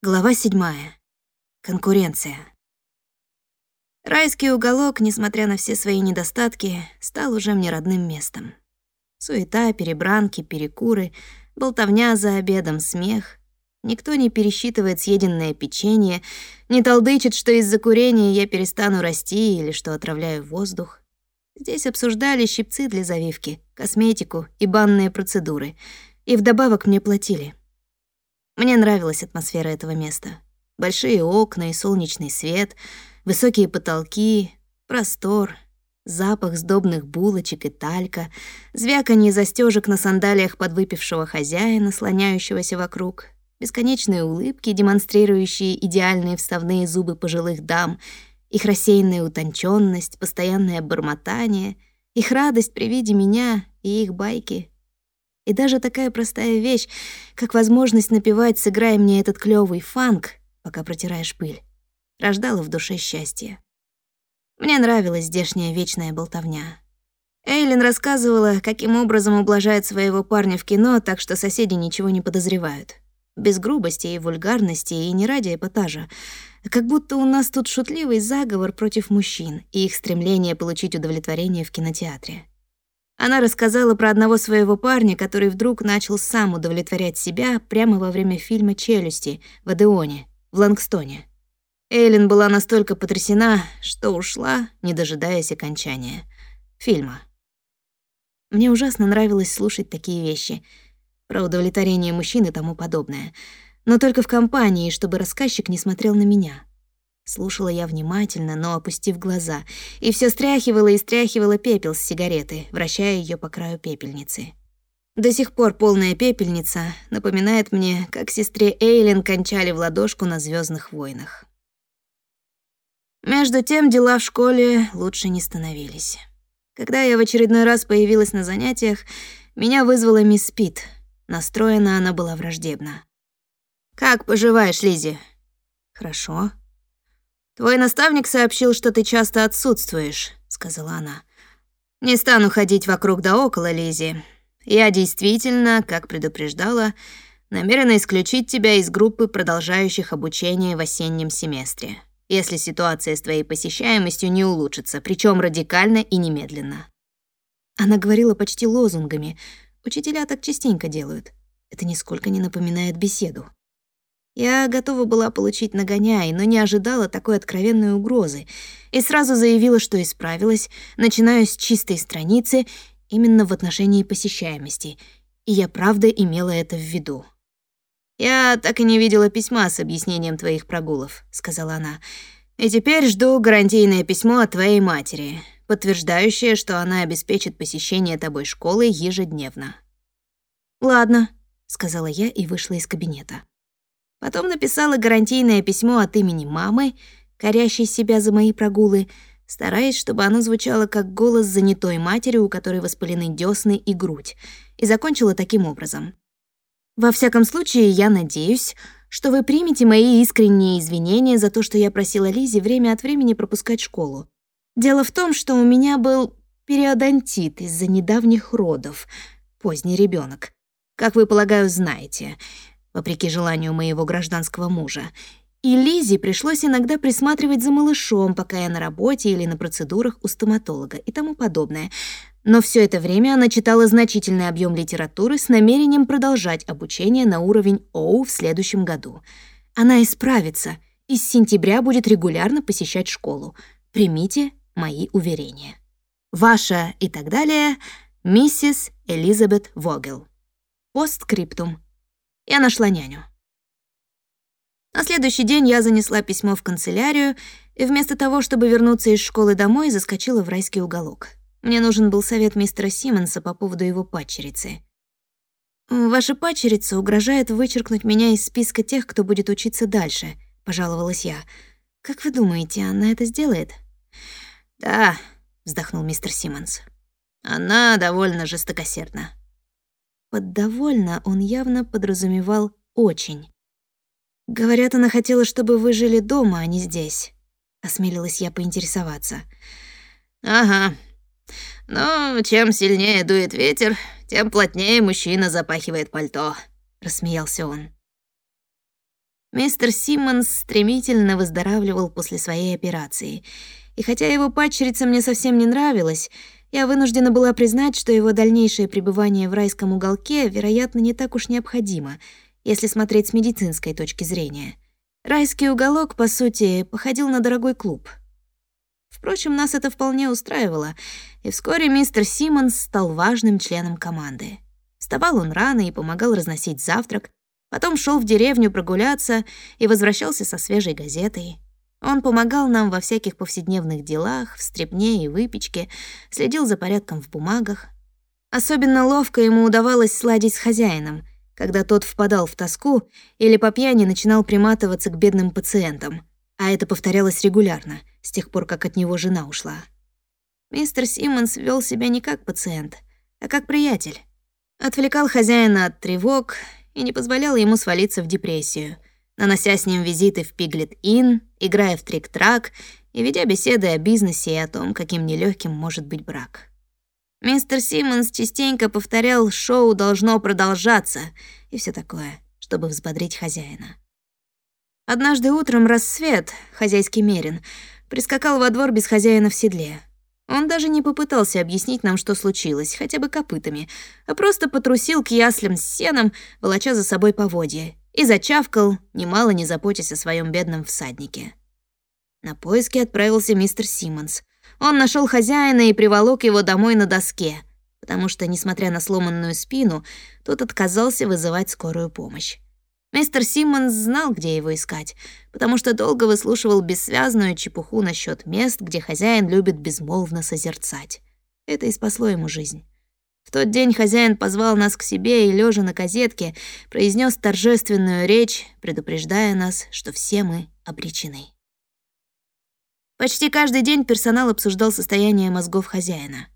Глава седьмая. Конкуренция. Райский уголок, несмотря на все свои недостатки, стал уже мне родным местом. Суета, перебранки, перекуры, болтовня за обедом, смех. Никто не пересчитывает съеденное печенье, не толдычит, что из-за курения я перестану расти или что отравляю воздух. Здесь обсуждали щипцы для завивки, косметику и банные процедуры. И вдобавок мне платили. Мне нравилась атмосфера этого места. Большие окна и солнечный свет, высокие потолки, простор, запах сдобных булочек и талька, звяканье застежек на сандалиях подвыпившего хозяина, слоняющегося вокруг, бесконечные улыбки, демонстрирующие идеальные вставные зубы пожилых дам, их рассеянная утонченность, постоянное бормотание, их радость при виде меня и их байки — и даже такая простая вещь, как возможность напевать «Сыграй мне этот клёвый фанк», пока протираешь пыль, рождала в душе счастье. Мне нравилась здешняя вечная болтовня. Эйлин рассказывала, каким образом ублажает своего парня в кино, так что соседи ничего не подозревают. Без грубости и вульгарности, и не ради эпатажа. Как будто у нас тут шутливый заговор против мужчин и их стремление получить удовлетворение в кинотеатре. Она рассказала про одного своего парня, который вдруг начал сам удовлетворять себя прямо во время фильма «Челюсти» в Адеоне, в Лангстоне. Эйлин была настолько потрясена, что ушла, не дожидаясь окончания фильма. Мне ужасно нравилось слушать такие вещи про удовлетворение мужчин и тому подобное, но только в компании, чтобы рассказчик не смотрел на меня. Слушала я внимательно, но опустив глаза, и все стряхивала и стряхивала пепел с сигареты, вращая ее по краю пепельницы. До сих пор полная пепельница напоминает мне, как сестре Эйлин кончали в ладошку на звездных войнах. Между тем дела в школе лучше не становились. Когда я в очередной раз появилась на занятиях, меня вызвала мисс Пит. Настроена она была враждебно. «Как поживаешь, Лизи? «Хорошо», «Твой наставник сообщил, что ты часто отсутствуешь», — сказала она. «Не стану ходить вокруг да около, Лизи. Я действительно, как предупреждала, намерена исключить тебя из группы продолжающих обучение в осеннем семестре, если ситуация с твоей посещаемостью не улучшится, причем радикально и немедленно». Она говорила почти лозунгами. Учителя так частенько делают. Это нисколько не напоминает беседу. Я готова была получить нагоняй, но не ожидала такой откровенной угрозы и сразу заявила, что исправилась, начиная с чистой страницы именно в отношении посещаемости, и я правда имела это в виду. «Я так и не видела письма с объяснением твоих прогулов», — сказала она. «И теперь жду гарантийное письмо от твоей матери, подтверждающее, что она обеспечит посещение тобой школы ежедневно». «Ладно», — сказала я и вышла из кабинета. Потом написала гарантийное письмо от имени мамы, корящей себя за мои прогулы, стараясь, чтобы оно звучало как голос занятой матери, у которой воспалены десны и грудь, и закончила таким образом. «Во всяком случае, я надеюсь, что вы примете мои искренние извинения за то, что я просила Лизе время от времени пропускать школу. Дело в том, что у меня был периодонтит из-за недавних родов, поздний ребенок. Как вы, полагаю, знаете вопреки желанию моего гражданского мужа. И Лизе пришлось иногда присматривать за малышом, пока я на работе или на процедурах у стоматолога и тому подобное. Но все это время она читала значительный объем литературы с намерением продолжать обучение на уровень Оу в следующем году. Она исправится и с сентября будет регулярно посещать школу. Примите мои уверения. Ваша и так далее, миссис Элизабет Вогел. Постскриптум. Я нашла няню. На следующий день я занесла письмо в канцелярию и вместо того, чтобы вернуться из школы домой, заскочила в райский уголок. Мне нужен был совет мистера Симмонса по поводу его падчерицы. «Ваша падчерица угрожает вычеркнуть меня из списка тех, кто будет учиться дальше», — пожаловалась я. «Как вы думаете, она это сделает?» «Да», — вздохнул мистер Симмонс. «Она довольно жестокосердна». Под «довольно» он явно подразумевал «очень». «Говорят, она хотела, чтобы вы жили дома, а не здесь», — осмелилась я поинтересоваться. «Ага. Но чем сильнее дует ветер, тем плотнее мужчина запахивает пальто», — рассмеялся он. Мистер Симмонс стремительно выздоравливал после своей операции, и хотя его падчерица мне совсем не нравилась, я вынуждена была признать, что его дальнейшее пребывание в райском уголке, вероятно, не так уж необходимо, если смотреть с медицинской точки зрения. Райский уголок, по сути, походил на дорогой клуб. Впрочем, нас это вполне устраивало, и вскоре мистер Симмонс стал важным членом команды. Вставал он рано и помогал разносить завтрак, потом шел в деревню прогуляться и возвращался со свежей газетой. Он помогал нам во всяких повседневных делах, в стрепне и выпечке, следил за порядком в бумагах. Особенно ловко ему удавалось сладить с хозяином, когда тот впадал в тоску или по пьяни начинал приматываться к бедным пациентам, а это повторялось регулярно, с тех пор, как от него жена ушла. Мистер Симмонс вел себя не как пациент, а как приятель. Отвлекал хозяина от тревог и не позволял ему свалиться в депрессию — нанося с ним визиты в Пиглет-Ин, играя в трик-трак и ведя беседы о бизнесе и о том, каким нелегким может быть брак. Мистер Симмонс частенько повторял «шоу должно продолжаться» и все такое, чтобы взбодрить хозяина. Однажды утром рассвет, хозяйский мерин, прискакал во двор без хозяина в седле. Он даже не попытался объяснить нам, что случилось, хотя бы копытами, а просто потрусил к яслям с сеном, волоча за собой поводья, и зачавкал, немало не заботясь о своем бедном всаднике. На поиски отправился мистер Симмонс. Он нашел хозяина и приволок его домой на доске, потому что, несмотря на сломанную спину, тот отказался вызывать скорую помощь. Мистер Симмонс знал, где его искать, потому что долго выслушивал бессвязную чепуху насчет мест, где хозяин любит безмолвно созерцать. Это и спасло ему жизнь. В тот день хозяин позвал нас к себе и, лежа на козетке, произнес торжественную речь, предупреждая нас, что все мы обречены. Почти каждый день персонал обсуждал состояние мозгов хозяина.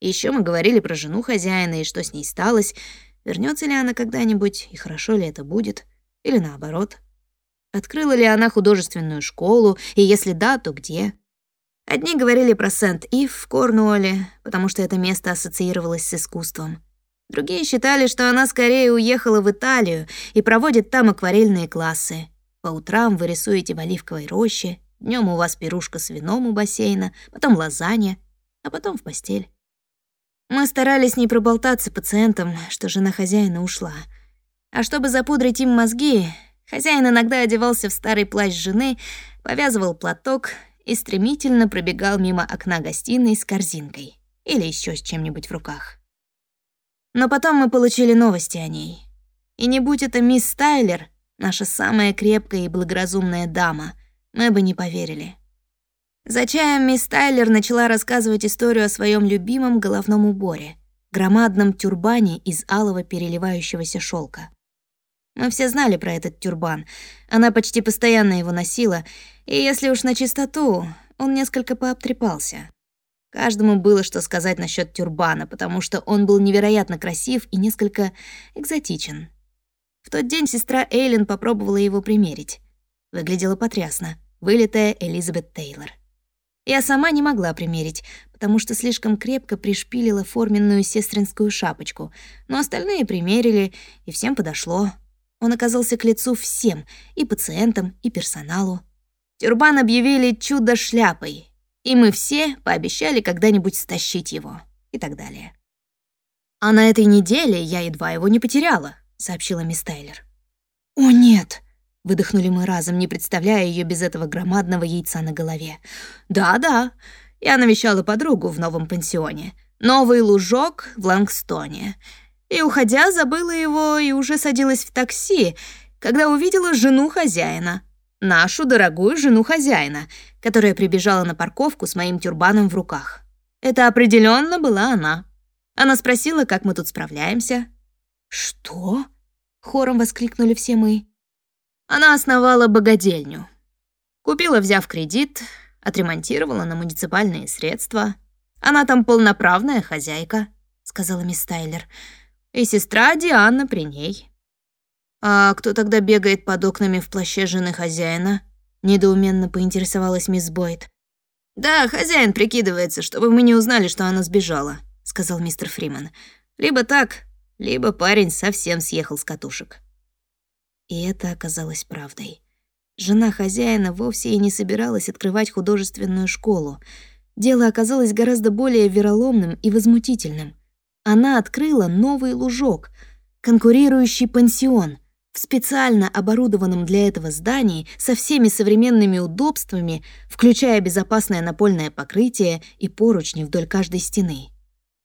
Еще мы говорили про жену хозяина и что с ней сталось, вернется ли она когда-нибудь и хорошо ли это будет, или наоборот. Открыла ли она художественную школу, и если да, то где — Одни говорили про Сент-Ив в Корнуолле, потому что это место ассоциировалось с искусством. Другие считали, что она скорее уехала в Италию и проводит там акварельные классы. По утрам вы рисуете в оливковой роще, днем у вас пирушка с вином у бассейна, потом лазанья, а потом в постель. Мы старались не проболтаться пациентам, что жена хозяина ушла. А чтобы запудрить им мозги, хозяин иногда одевался в старый плащ жены, повязывал платок и стремительно пробегал мимо окна гостиной с корзинкой или еще с чем-нибудь в руках. Но потом мы получили новости о ней. И не будь это мисс Тайлер, наша самая крепкая и благоразумная дама, мы бы не поверили. За чаем мисс Тайлер начала рассказывать историю о своем любимом головном уборе — громадном тюрбане из алого переливающегося шелка. Мы все знали про этот тюрбан. Она почти постоянно его носила, и если уж на чистоту, он несколько пообтрепался. Каждому было что сказать насчет тюрбана, потому что он был невероятно красив и несколько экзотичен. В тот день сестра Эйлин попробовала его примерить. Выглядела потрясно, вылитая Элизабет Тейлор. Я сама не могла примерить, потому что слишком крепко пришпилила форменную сестринскую шапочку, но остальные примерили, и всем подошло. Он оказался к лицу всем, и пациентам, и персоналу. Тюрбан объявили чудо-шляпой, и мы все пообещали когда-нибудь стащить его, и так далее. «А на этой неделе я едва его не потеряла», — сообщила мисс Тайлер. «О, нет!» — выдохнули мы разом, не представляя ее без этого громадного яйца на голове. «Да-да, я навещала подругу в новом пансионе. Новый лужок в Лангстоне и, уходя, забыла его и уже садилась в такси, когда увидела жену хозяина, нашу дорогую жену хозяина, которая прибежала на парковку с моим тюрбаном в руках. Это определенно была она. Она спросила, как мы тут справляемся. «Что?» — хором воскликнули все мы. Она основала богадельню. Купила, взяв кредит, отремонтировала на муниципальные средства. Она там полноправная хозяйка, сказала мисс Тайлер и сестра Диана при ней. «А кто тогда бегает под окнами в плаще жены хозяина?» — недоуменно поинтересовалась мисс Бойд. «Да, хозяин прикидывается, чтобы мы не узнали, что она сбежала», — сказал мистер Фриман. «Либо так, либо парень совсем съехал с катушек». И это оказалось правдой. Жена хозяина вовсе и не собиралась открывать художественную школу. Дело оказалось гораздо более вероломным и возмутительным. Она открыла новый лужок, конкурирующий пансион — в специально оборудованном для этого здании со всеми современными удобствами, включая безопасное напольное покрытие и поручни вдоль каждой стены.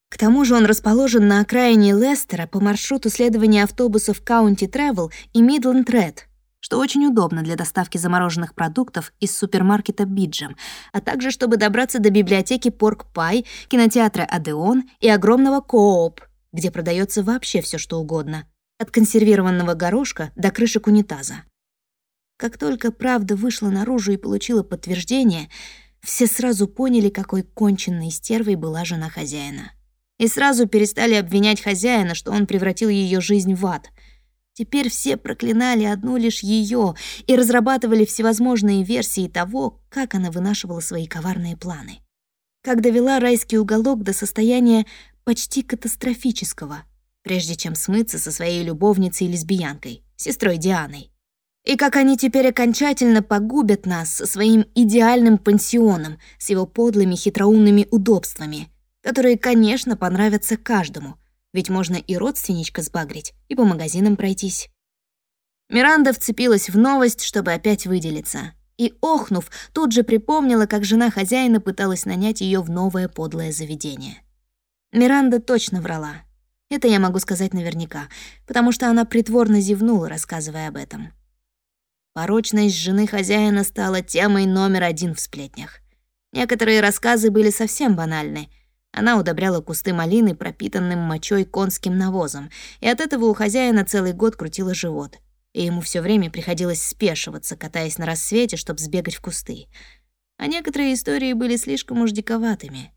К тому же он расположен на окраине Лестера по маршруту следования автобусов County Travel и Midland Red, что очень удобно для доставки замороженных продуктов из супермаркета Биджем, а также чтобы добраться до библиотеки Порк Пай, кинотеатра Адеон и огромного Кооп, где продается вообще все что угодно, от консервированного горошка до крышек унитаза. Как только правда вышла наружу и получила подтверждение, все сразу поняли, какой конченной стервой была жена хозяина и сразу перестали обвинять хозяина, что он превратил ее жизнь в ад. Теперь все проклинали одну лишь ее и разрабатывали всевозможные версии того, как она вынашивала свои коварные планы. Как довела райский уголок до состояния почти катастрофического, прежде чем смыться со своей любовницей-лесбиянкой, сестрой Дианой. И как они теперь окончательно погубят нас со своим идеальным пансионом, с его подлыми хитроумными удобствами — которые, конечно, понравятся каждому, ведь можно и родственничка сбагрить, и по магазинам пройтись. Миранда вцепилась в новость, чтобы опять выделиться. И, охнув, тут же припомнила, как жена хозяина пыталась нанять ее в новое подлое заведение. Миранда точно врала. Это я могу сказать наверняка, потому что она притворно зевнула, рассказывая об этом. Порочность жены хозяина стала темой номер один в сплетнях. Некоторые рассказы были совсем банальны — она удобряла кусты малины пропитанным мочой конским навозом, и от этого у хозяина целый год крутило живот. И ему все время приходилось спешиваться, катаясь на рассвете, чтобы сбегать в кусты. А некоторые истории были слишком уж диковатыми.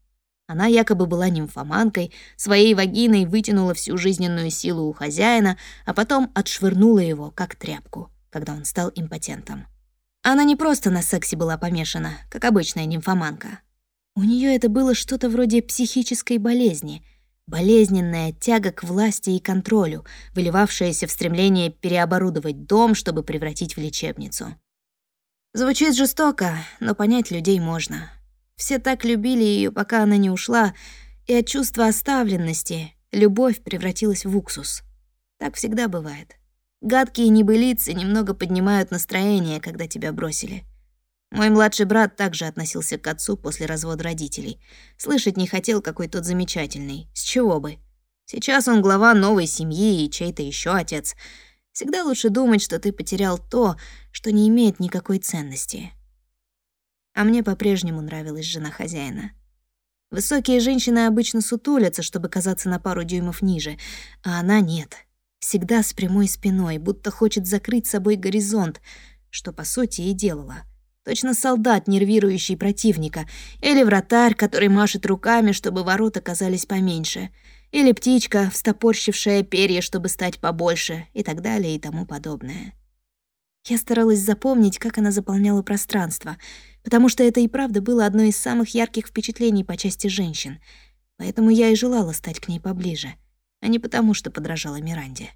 Она якобы была нимфоманкой, своей вагиной вытянула всю жизненную силу у хозяина, а потом отшвырнула его, как тряпку, когда он стал импотентом. Она не просто на сексе была помешана, как обычная нимфоманка. У нее это было что-то вроде психической болезни, болезненная тяга к власти и контролю, выливавшаяся в стремление переоборудовать дом, чтобы превратить в лечебницу. Звучит жестоко, но понять людей можно. Все так любили ее, пока она не ушла, и от чувства оставленности любовь превратилась в уксус. Так всегда бывает. Гадкие небылицы немного поднимают настроение, когда тебя бросили. Мой младший брат также относился к отцу после развода родителей. Слышать не хотел, какой тот замечательный. С чего бы? Сейчас он глава новой семьи и чей-то еще отец. Всегда лучше думать, что ты потерял то, что не имеет никакой ценности. А мне по-прежнему нравилась жена хозяина. Высокие женщины обычно сутулятся, чтобы казаться на пару дюймов ниже, а она нет. Всегда с прямой спиной, будто хочет закрыть собой горизонт, что, по сути, и делала — Точно солдат, нервирующий противника, или вратарь, который машет руками, чтобы ворота казались поменьше, или птичка, встопорщившая перья, чтобы стать побольше, и так далее и тому подобное. Я старалась запомнить, как она заполняла пространство, потому что это и правда было одно из самых ярких впечатлений по части женщин, поэтому я и желала стать к ней поближе, а не потому, что подражала Миранде.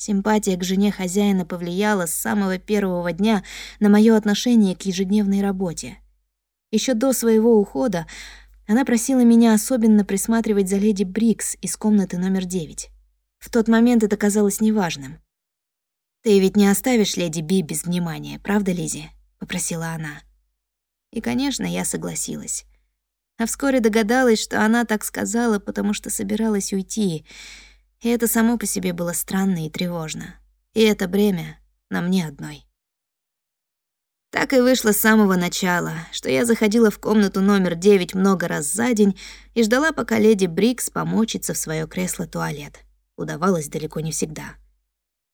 Симпатия к жене хозяина повлияла с самого первого дня на моё отношение к ежедневной работе. Ещё до своего ухода она просила меня особенно присматривать за леди Брикс из комнаты номер девять. В тот момент это казалось неважным. «Ты ведь не оставишь леди Би без внимания, правда, Лизи?» — попросила она. И, конечно, я согласилась. А вскоре догадалась, что она так сказала, потому что собиралась уйти — и это само по себе было странно и тревожно. И это бремя на мне одной. Так и вышло с самого начала, что я заходила в комнату номер девять много раз за день и ждала, пока леди Брикс помочится в свое кресло-туалет. Удавалось далеко не всегда.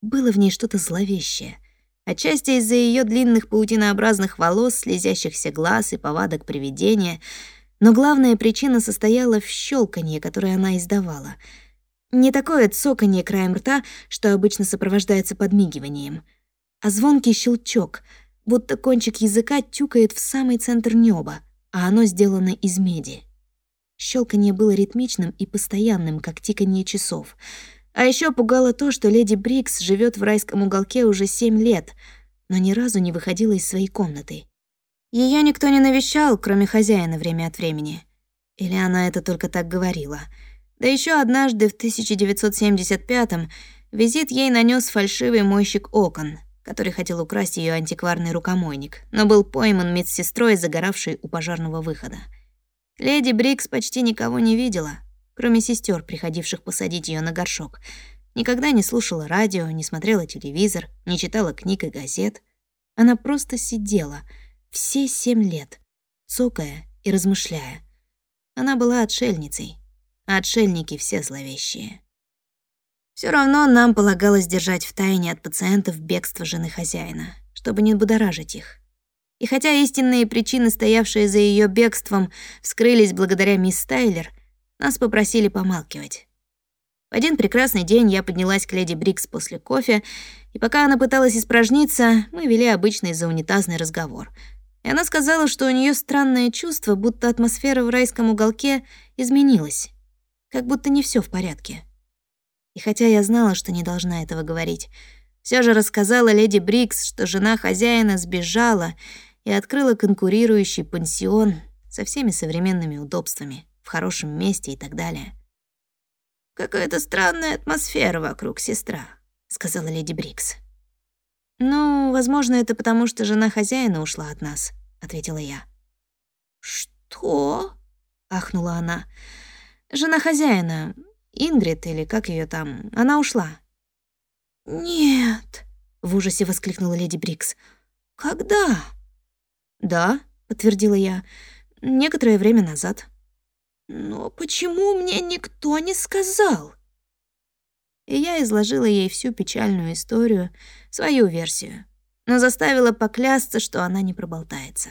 Было в ней что-то зловещее. Отчасти из-за ее длинных паутинообразных волос, слезящихся глаз и повадок привидения, но главная причина состояла в щелканье, которое она издавала — не такое цоканье краем рта, что обычно сопровождается подмигиванием, а звонкий щелчок, будто кончик языка тюкает в самый центр неба, а оно сделано из меди. Щелканье было ритмичным и постоянным, как тиканье часов. А еще пугало то, что леди Брикс живет в райском уголке уже семь лет, но ни разу не выходила из своей комнаты. Ее никто не навещал, кроме хозяина время от времени. Или она это только так говорила. Да еще однажды в 1975-м визит ей нанес фальшивый мойщик окон, который хотел украсть ее антикварный рукомойник, но был пойман медсестрой, загоравшей у пожарного выхода. Леди Брикс почти никого не видела, кроме сестер, приходивших посадить ее на горшок. Никогда не слушала радио, не смотрела телевизор, не читала книг и газет. Она просто сидела все семь лет, цокая и размышляя. Она была отшельницей, отшельники все зловещие. Все равно нам полагалось держать в тайне от пациентов бегство жены хозяина, чтобы не будоражить их. И хотя истинные причины, стоявшие за ее бегством, вскрылись благодаря мисс Тайлер, нас попросили помалкивать. В один прекрасный день я поднялась к леди Брикс после кофе, и пока она пыталась испражниться, мы вели обычный заунитазный разговор. И она сказала, что у нее странное чувство, будто атмосфера в райском уголке изменилась, как будто не все в порядке. И хотя я знала, что не должна этого говорить, все же рассказала леди Брикс, что жена хозяина сбежала и открыла конкурирующий пансион со всеми современными удобствами, в хорошем месте и так далее. «Какая-то странная атмосфера вокруг, сестра», — сказала леди Брикс. «Ну, возможно, это потому, что жена хозяина ушла от нас», — ответила я. «Что?» — ахнула она. «Жена хозяина, Ингрид или как ее там, она ушла». «Нет», — в ужасе воскликнула леди Брикс. «Когда?» «Да», — подтвердила я, — «некоторое время назад». «Но почему мне никто не сказал?» И я изложила ей всю печальную историю, свою версию, но заставила поклясться, что она не проболтается.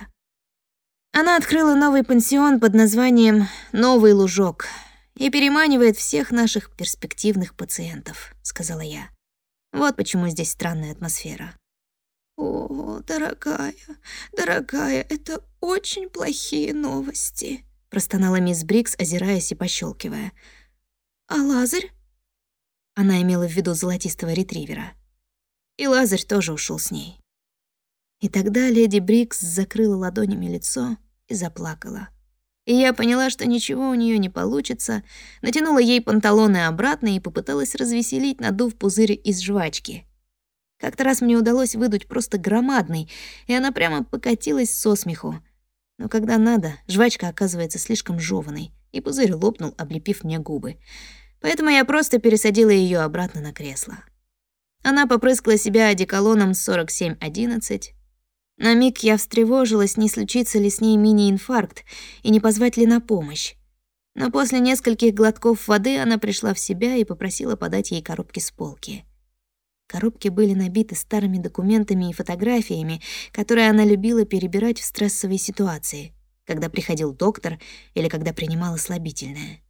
Она открыла новый пансион под названием «Новый лужок», и переманивает всех наших перспективных пациентов», — сказала я. «Вот почему здесь странная атмосфера». «О, дорогая, дорогая, это очень плохие новости», — простонала мисс Брикс, озираясь и пощелкивая. «А Лазарь?» Она имела в виду золотистого ретривера. И Лазарь тоже ушел с ней. И тогда леди Брикс закрыла ладонями лицо и заплакала. И я поняла, что ничего у нее не получится, натянула ей панталоны обратно и попыталась развеселить, надув пузырь из жвачки. Как-то раз мне удалось выдуть просто громадный, и она прямо покатилась со смеху. Но когда надо, жвачка оказывается слишком жеванной, и пузырь лопнул, облепив мне губы. Поэтому я просто пересадила ее обратно на кресло. Она попрыскала себя одеколоном 4711, на миг я встревожилась, не случится ли с ней мини-инфаркт и не позвать ли на помощь. Но после нескольких глотков воды она пришла в себя и попросила подать ей коробки с полки. Коробки были набиты старыми документами и фотографиями, которые она любила перебирать в стрессовой ситуации, когда приходил доктор или когда принимала слабительное.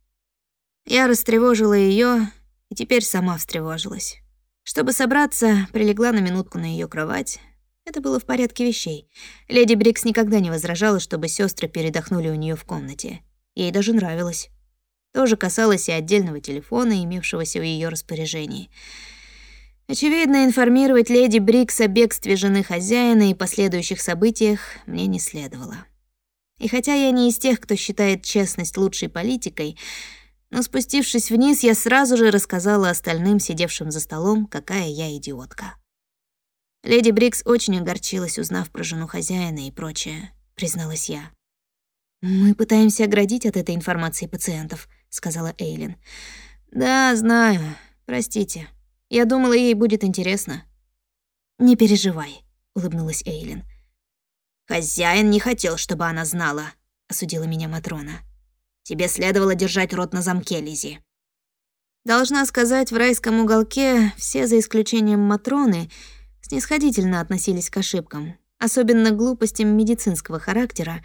Я растревожила ее и теперь сама встревожилась. Чтобы собраться, прилегла на минутку на ее кровать, это было в порядке вещей. Леди Брикс никогда не возражала, чтобы сестры передохнули у нее в комнате. Ей даже нравилось. Тоже касалось и отдельного телефона, имевшегося в ее распоряжении. Очевидно, информировать леди Брикс о бегстве жены хозяина и последующих событиях мне не следовало. И хотя я не из тех, кто считает честность лучшей политикой, но спустившись вниз, я сразу же рассказала остальным, сидевшим за столом, какая я идиотка. Леди Брикс очень огорчилась, узнав про жену хозяина и прочее, призналась я. Мы пытаемся оградить от этой информации пациентов, сказала Эйлин. Да, знаю. Простите. Я думала, ей будет интересно. Не переживай, улыбнулась Эйлин. Хозяин не хотел, чтобы она знала, осудила меня Матрона. Тебе следовало держать рот на замке, Лизи. Должна сказать, в райском уголке все, за исключением Матроны, снисходительно относились к ошибкам, особенно к глупостям медицинского характера,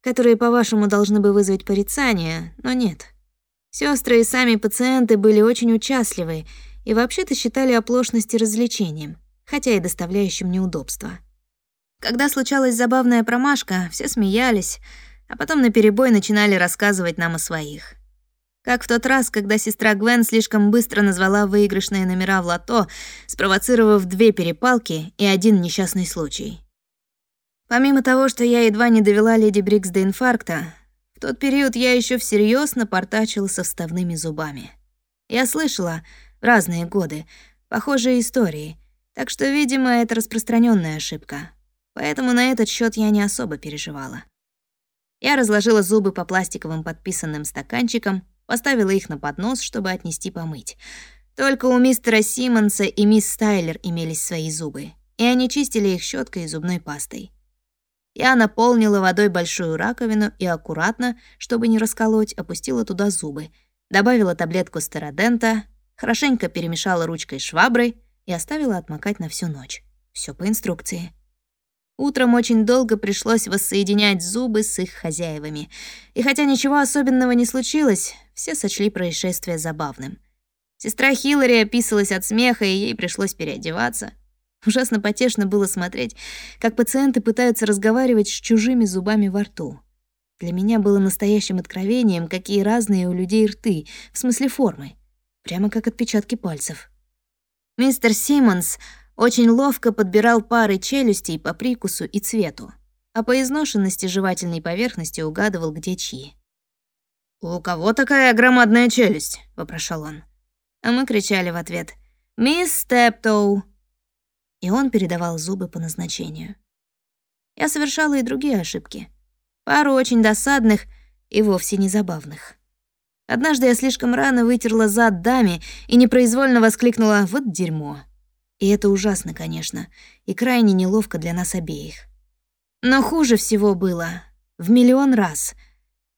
которые, по-вашему, должны бы вызвать порицание, но нет. Сестры и сами пациенты были очень участливы и вообще-то считали оплошности развлечением, хотя и доставляющим неудобства. Когда случалась забавная промашка, все смеялись, а потом наперебой начинали рассказывать нам о своих. Как в тот раз, когда сестра Гвен слишком быстро назвала выигрышные номера в лото, спровоцировав две перепалки и один несчастный случай. Помимо того, что я едва не довела леди Брикс до инфаркта, в тот период я еще всерьез напортачила со вставными зубами. Я слышала разные годы похожие истории, так что, видимо, это распространенная ошибка. Поэтому на этот счет я не особо переживала. Я разложила зубы по пластиковым подписанным стаканчикам, Поставила их на поднос, чтобы отнести помыть. Только у мистера Симмонса и мисс Стайлер имелись свои зубы, и они чистили их щеткой и зубной пастой. Я наполнила водой большую раковину и аккуратно, чтобы не расколоть, опустила туда зубы, добавила таблетку стеродента, хорошенько перемешала ручкой шваброй и оставила отмокать на всю ночь. Все по инструкции. Утром очень долго пришлось воссоединять зубы с их хозяевами. И хотя ничего особенного не случилось, все сочли происшествие забавным. Сестра Хиллари описалась от смеха, и ей пришлось переодеваться. Ужасно потешно было смотреть, как пациенты пытаются разговаривать с чужими зубами во рту. Для меня было настоящим откровением, какие разные у людей рты, в смысле формы. Прямо как отпечатки пальцев. Мистер Симмонс очень ловко подбирал пары челюстей по прикусу и цвету, а по изношенности жевательной поверхности угадывал, где чьи. «У кого такая громадная челюсть?» — вопрошал он. А мы кричали в ответ «Мисс Стептоу!» И он передавал зубы по назначению. Я совершала и другие ошибки. Пару очень досадных и вовсе не забавных. Однажды я слишком рано вытерла зад даме и непроизвольно воскликнула «Вот дерьмо!» И это ужасно, конечно, и крайне неловко для нас обеих. Но хуже всего было в миллион раз,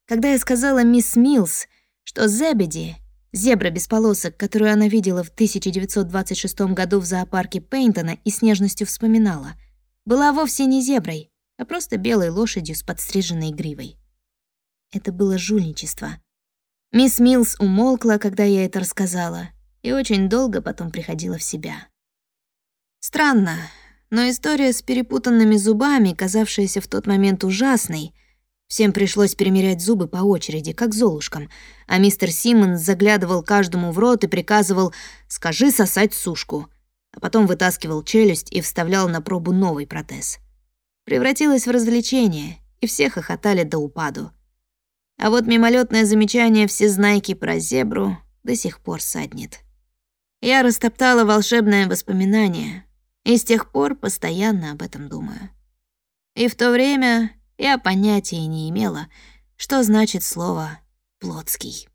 когда я сказала мисс Милс, что Зебеди, зебра без полосок, которую она видела в 1926 году в зоопарке Пейнтона и с нежностью вспоминала, была вовсе не зеброй, а просто белой лошадью с подстриженной гривой. Это было жульничество. Мисс Милс умолкла, когда я это рассказала, и очень долго потом приходила в себя. Странно, но история с перепутанными зубами, казавшаяся в тот момент ужасной, всем пришлось перемерять зубы по очереди, как золушкам, а мистер Симмонс заглядывал каждому в рот и приказывал «скажи сосать сушку», а потом вытаскивал челюсть и вставлял на пробу новый протез. Превратилось в развлечение, и все хохотали до упаду. А вот мимолетное замечание всезнайки про зебру до сих пор саднет. Я растоптала волшебное воспоминание, и с тех пор постоянно об этом думаю. И в то время я понятия не имела, что значит слово «плотский».